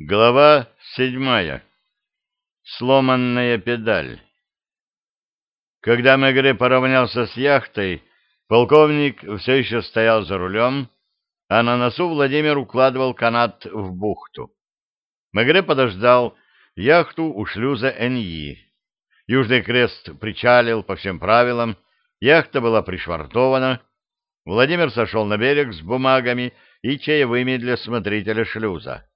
Глава седьмая. Сломанная педаль. Когда Мегре поравнялся с яхтой, полковник все еще стоял за рулем, а на носу Владимир укладывал канат в бухту. Мегре подождал яхту у шлюза НИ. Южный крест причалил по всем правилам, яхта была пришвартована. Владимир сошел на берег с бумагами и чаевыми для смотрителя шлюза.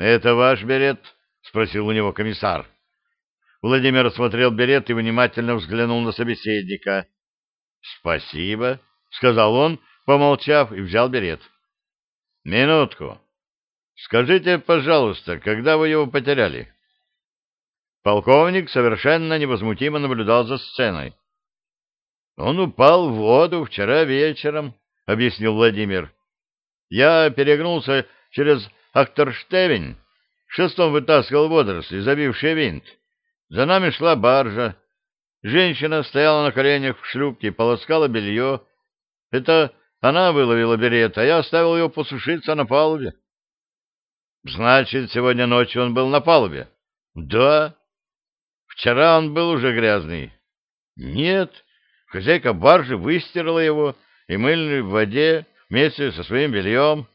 «Это ваш берет?» — спросил у него комиссар. Владимир осмотрел берет и внимательно взглянул на собеседника. «Спасибо», — сказал он, помолчав, и взял берет. «Минутку. Скажите, пожалуйста, когда вы его потеряли?» Полковник совершенно невозмутимо наблюдал за сценой. «Он упал в воду вчера вечером», — объяснил Владимир. «Я перегнулся через Акторштевень шестом вытаскивал водоросли, забившие винт. За нами шла баржа. Женщина стояла на коленях в шлюпке и полоскала белье. Это она выловила берет, а я оставил ее посушиться на палубе. Значит, сегодня ночью он был на палубе? Да. Вчера он был уже грязный. Нет. Хозяйка баржи выстирала его и мыли в воде вместе со своим бельем.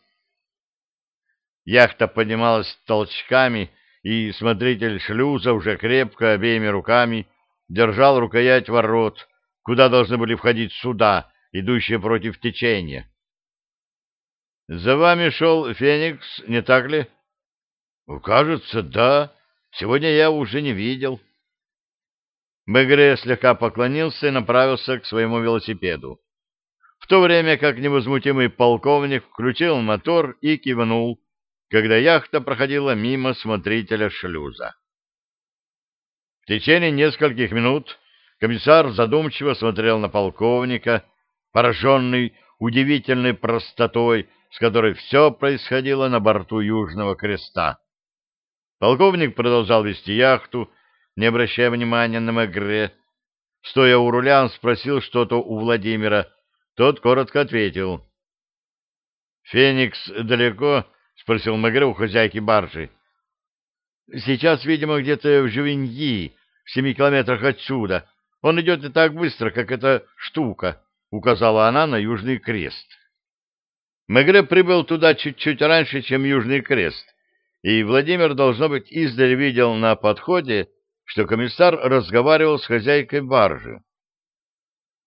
Яхта поднималась толчками, и смотритель шлюза уже крепко обеими руками держал рукоять ворот, куда должны были входить суда, идущие против течения. — За вами шел Феникс, не так ли? — Кажется, да. Сегодня я уже не видел. Мегре слегка поклонился и направился к своему велосипеду. В то время как невозмутимый полковник включил мотор и кивнул, когда яхта проходила мимо смотрителя шлюза. В течение нескольких минут комиссар задумчиво смотрел на полковника, пораженный удивительной простотой, с которой все происходило на борту Южного Креста. Полковник продолжал вести яхту, не обращая внимания на Мегре. Стоя у руля, он спросил что-то у Владимира. Тот коротко ответил. «Феникс далеко?» — спросил Магре у хозяйки баржи. — Сейчас, видимо, где-то в Жувеньи, в семи километрах отсюда. Он идет не так быстро, как эта штука, — указала она на Южный Крест. Мегре прибыл туда чуть-чуть раньше, чем Южный Крест, и Владимир, должно быть, издали видел на подходе, что комиссар разговаривал с хозяйкой баржи.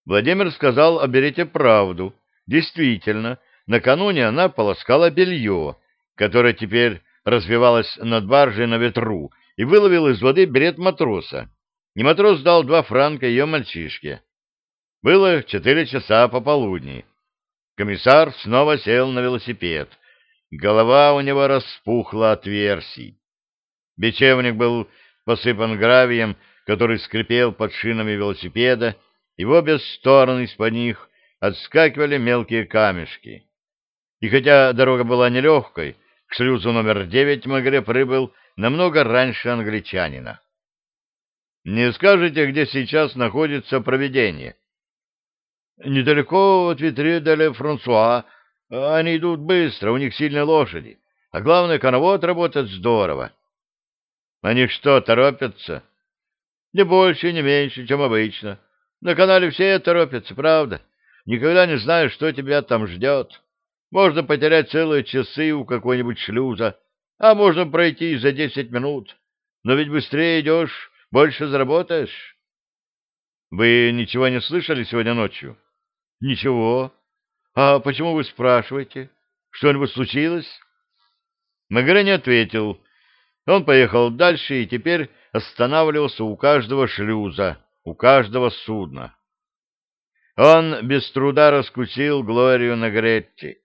Владимир сказал, оберите правду. Действительно, накануне она полоскала белье, которая теперь развивалась над баржей на ветру, и выловил из воды берет матроса. И матрос дал два франка ее мальчишке. Было четыре часа пополудни. Комиссар снова сел на велосипед. Голова у него распухла от версий. Бечевник был посыпан гравием, который скрипел под шинами велосипеда, и в обе стороны из-под них отскакивали мелкие камешки. И хотя дорога была нелегкой, к шлюзу номер девять Магре прибыл намного раньше англичанина. «Не скажете, где сейчас находится проведение?» «Недалеко от Витре де Франсуа. Они идут быстро, у них сильные лошади. А главное, коновод работает здорово». «Они что, торопятся?» «Не больше, не меньше, чем обычно. На канале все торопятся, правда. Никогда не знаешь, что тебя там ждет». Можно потерять целые часы у какой-нибудь шлюза, а можно пройти за десять минут. Но ведь быстрее идешь, больше заработаешь. Вы ничего не слышали сегодня ночью? Ничего. А почему вы спрашиваете? Что-нибудь случилось? Магре не ответил. Он поехал дальше и теперь останавливался у каждого шлюза, у каждого судна. Он без труда раскусил Глорию Нагретти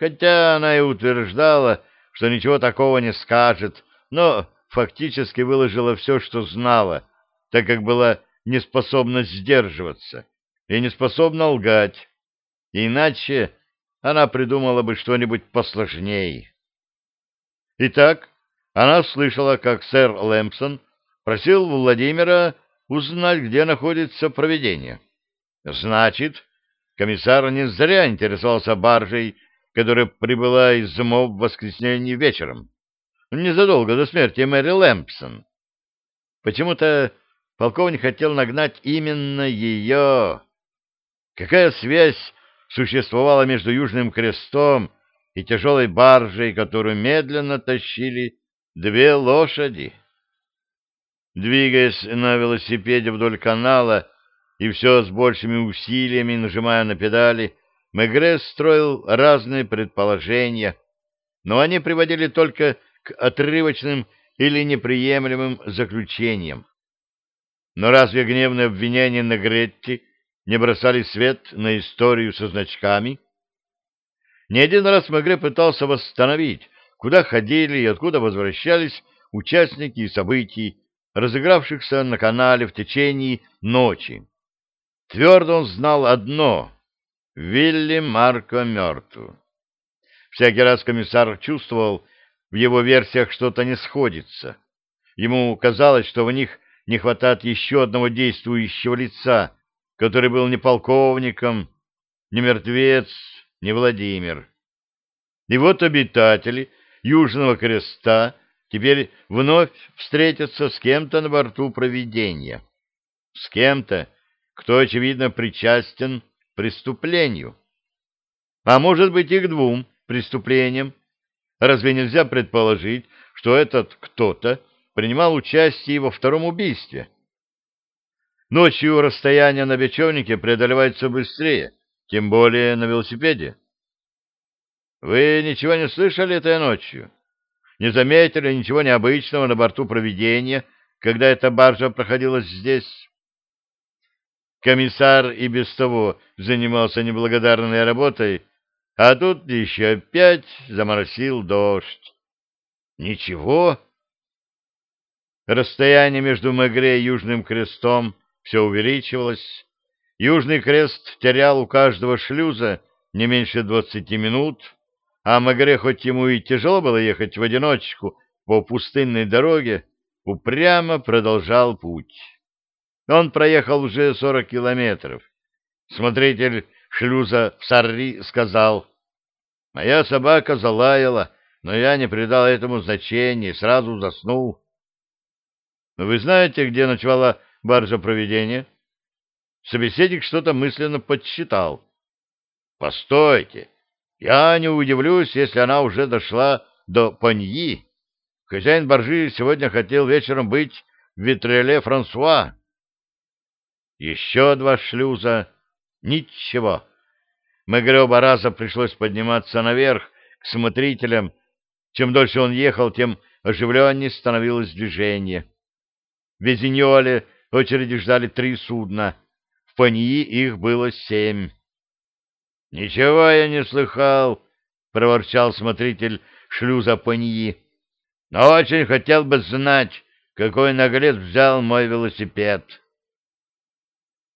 хотя она и утверждала, что ничего такого не скажет, но фактически выложила все, что знала, так как была не способна сдерживаться и не способна лгать, иначе она придумала бы что-нибудь посложнее. Итак, она слышала, как сэр Лэмпсон просил Владимира узнать, где находится проведение. Значит, комиссар не зря интересовался баржей которая прибыла из Зумов в воскресенье вечером. незадолго до смерти Мэри Лэмпсон. Почему-то полковник хотел нагнать именно ее. Какая связь существовала между Южным Крестом и тяжелой баржей, которую медленно тащили две лошади? Двигаясь на велосипеде вдоль канала и все с большими усилиями нажимая на педали, Мегре строил разные предположения, но они приводили только к отрывочным или неприемлемым заключениям. Но разве гневные обвинения на Гретти не бросали свет на историю со значками? Не один раз Мегре пытался восстановить, куда ходили и откуда возвращались участники событий, разыгравшихся на канале в течение ночи. Твердо он знал одно — Вилли Марко мертв. Всякий раз комиссар чувствовал, в его версиях что-то не сходится. Ему казалось, что в них не хватает еще одного действующего лица, который был не полковником, не мертвец, не Владимир. И вот обитатели Южного Креста теперь вновь встретятся с кем-то на борту провидения. С кем-то, кто, очевидно, причастен преступлению. А может быть и к двум преступлениям. Разве нельзя предположить, что этот кто-то принимал участие во втором убийстве? Ночью расстояние на бечевнике преодолевается быстрее, тем более на велосипеде. Вы ничего не слышали этой ночью? Не заметили ничего необычного на борту проведения, когда эта баржа проходила здесь? Комиссар и без того занимался неблагодарной работой, а тут еще опять заморосил дождь. Ничего. Расстояние между Мегре и Южным Крестом все увеличивалось. Южный Крест терял у каждого шлюза не меньше двадцати минут, а Мегре, хоть ему и тяжело было ехать в одиночку по пустынной дороге, упрямо продолжал путь. Он проехал уже сорок километров. Смотритель шлюза в Сарри сказал, «Моя собака залаяла, но я не придал этому значения, сразу заснул». «Вы знаете, где ночевала баржа проведения?» Собеседник что-то мысленно подсчитал. «Постойте, я не удивлюсь, если она уже дошла до Паньи. Хозяин баржи сегодня хотел вечером быть в Витреле Франсуа». Еще два шлюза. Ничего. Мегре оба раза пришлось подниматься наверх к смотрителям. Чем дольше он ехал, тем оживленнее становилось движение. В Везиньоле очереди ждали три судна. В Паньи их было семь. — Ничего я не слыхал, — проворчал смотритель шлюза Паньи. — Но очень хотел бы знать, какой наглец взял мой велосипед. —